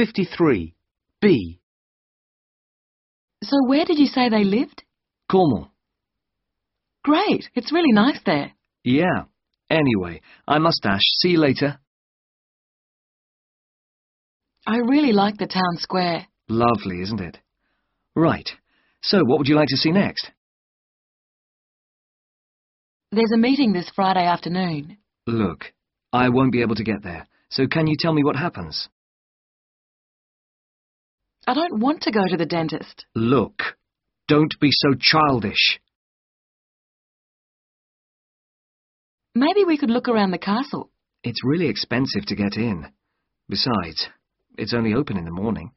53. B. So where did you say they lived? Cornwall. Great, it's really nice there. Yeah. Anyway, I must dash. See you later. I really like the town square. Lovely, isn't it? Right. So, what would you like to see next? There's a meeting this Friday afternoon. Look, I won't be able to get there, so can you tell me what happens? I don't want to go to the dentist. Look, don't be so childish. Maybe we could look around the castle. It's really expensive to get in. Besides, it's only open in the morning.